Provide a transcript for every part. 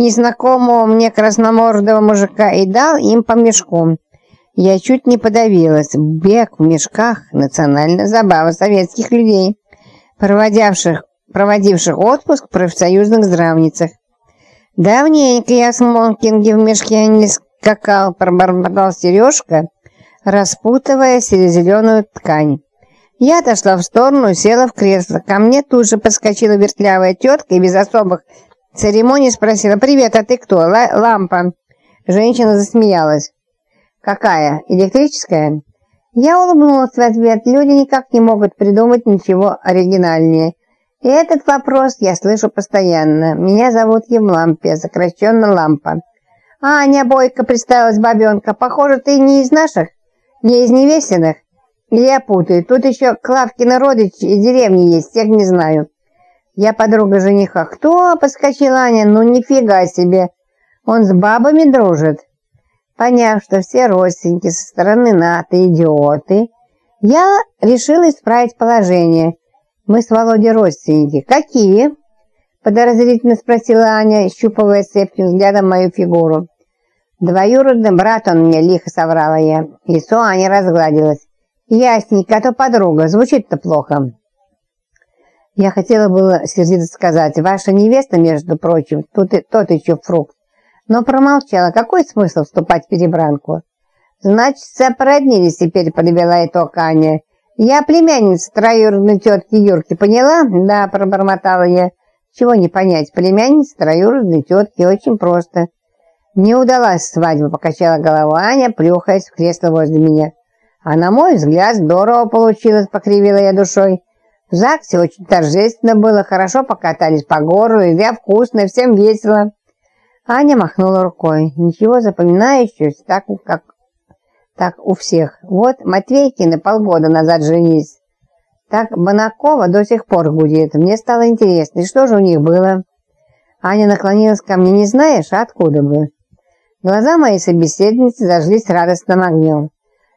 незнакомого мне красномордого мужика и дал им по мешку. Я чуть не подавилась. Бег в мешках – национальная забава советских людей, проводивших, проводивших отпуск в профсоюзных здравницах. Давненько я в смокинге в мешке не скакал, пробормотал Сережка, распутывая серо-зеленую ткань. Я отошла в сторону, села в кресло. Ко мне тут же подскочила вертлявая тетка и без особых церемоний спросила «Привет, а ты кто?» Л «Лампа». Женщина засмеялась. «Какая? Электрическая?» Я улыбнулась в ответ. Люди никак не могут придумать ничего оригинальнее. И этот вопрос я слышу постоянно. Меня зовут Евлампия, сокращенно Лампа. «Аня Бойко», — представилась бабенка. «Похоже, ты не из наших? Не из невестиных?» Или я путаю. Тут еще Клавкина родич из деревни есть, всех не знаю. Я подруга жениха. Кто? Подскочила Аня. Ну нифига себе. Он с бабами дружит. Поняв, что все родственники со стороны НАТО идиоты, я решила исправить положение. Мы с Володей родственники. Какие? Подозрительно спросила Аня, щупывая цепким взглядом мою фигуру. Двоюродный брат он мне, лихо соврала я. Лицо Ани разгладилось. Ясненько, а то подруга. Звучит-то плохо. Я хотела было сердито сказать, ваша невеста, между прочим, тут и, тот еще фрукт, но промолчала. Какой смысл вступать в перебранку? Значит, породнились теперь, подвела итог Аня. Я племянница троюродной тетки Юрки, поняла? Да, пробормотала я. Чего не понять, племянница троюродной тетки, очень просто. Не удалась свадьба, покачала голова Аня, плюхаясь в кресло возле меня. А на мой взгляд, здорово получилось, покривила я душой. В ЗАГСе очень торжественно было, хорошо покатались по городу, еда вкусная, всем весело. Аня махнула рукой. Ничего запоминающегося, так как так у всех. Вот Матвейкины полгода назад женились. Так Банакова до сих пор гудит. Мне стало интересно, что же у них было? Аня наклонилась ко мне. Не знаешь, а откуда бы? Глаза моей собеседницы зажглись радостным огнем.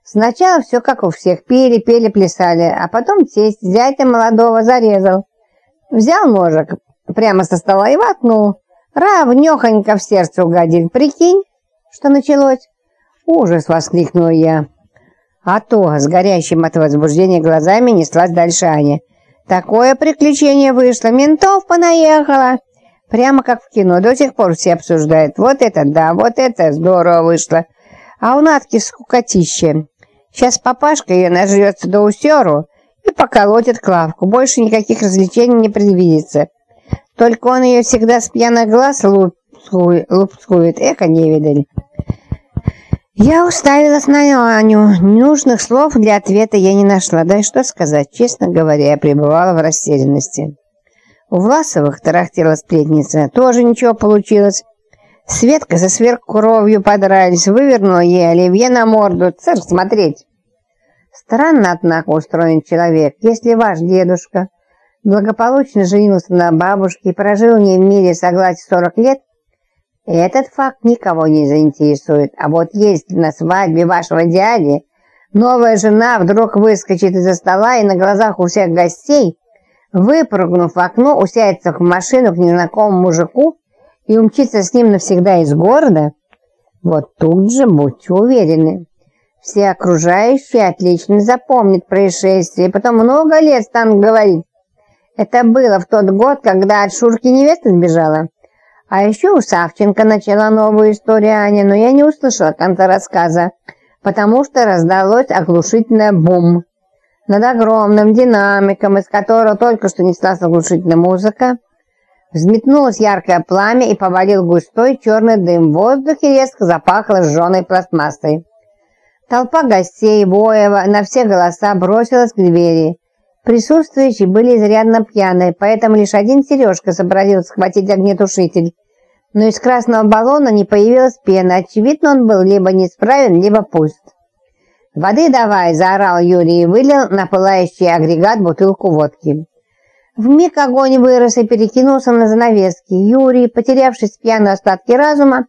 Сначала все как у всех, пили, пели, плясали, а потом тесть зятя молодого зарезал. Взял ножик прямо со стола и воткнул. Равнёхонько в сердце угодил. Прикинь, что началось? Ужас, воскликнула я. А то, с горящим от возбуждения глазами, неслась дальше Аня. Такое приключение вышло, ментов понаехало. Прямо как в кино, до сих пор все обсуждают. Вот это да, вот это здорово вышло. А у Натки скукотище. Сейчас папашка ее нажрется до усеру и поколотит Клавку. Больше никаких развлечений не предвидится. Только он ее всегда с пьяных глаз лупцует. Эко не видали. Я уставилась на Аню. Нужных слов для ответа я не нашла. Да и что сказать, честно говоря, я пребывала в растерянности. У Власовых, тарахтела сплетница, тоже ничего получилось. Светка за сверху кровью подрались, вывернула ей оливье на морду. Царь смотреть. Странно, однако, устроен человек. Если ваш дедушка благополучно женился на бабушке и прожил в ней в мире согласие 40 лет, этот факт никого не заинтересует. А вот если на свадьбе вашего дяди новая жена вдруг выскочит из-за стола и на глазах у всех гостей, выпрыгнув в окно, усядется в машину к незнакомому мужику, и умчиться с ним навсегда из города, вот тут же будьте уверены. Все окружающие отлично запомнят происшествие, и потом много лет станут говорить. Это было в тот год, когда от Шурки невеста сбежала. А еще у Савченко начала новую историю Аня, но я не услышала конца рассказа, потому что раздалось оглушительное бум. Над огромным динамиком, из которого только что неслась оглушительная музыка, Взметнулось яркое пламя и повалил густой черный дым. В воздухе резко запахло сжженной пластмассой. Толпа гостей Боева на все голоса бросилась к двери. Присутствующие были изрядно пьяные, поэтому лишь один Сережка сообразил схватить огнетушитель. Но из красного баллона не появилась пена. Очевидно, он был либо неисправен, либо пуст. «Воды давай!» – заорал Юрий и вылил на пылающий агрегат бутылку водки. Вмиг огонь вырос и перекинулся на занавески. Юрий, потерявшись в пьяной остатки разума,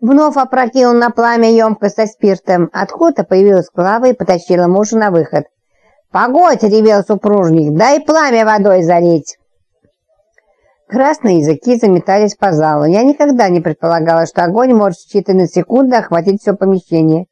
вновь опрокинул на пламя емкость со спиртом. Откуда появилась Клава и потащила мужа на выход. «Погодь!» — ревел супружник. «Дай пламя водой залить!» Красные языки заметались по залу. Я никогда не предполагала, что огонь может в считанные секунды охватить все помещение.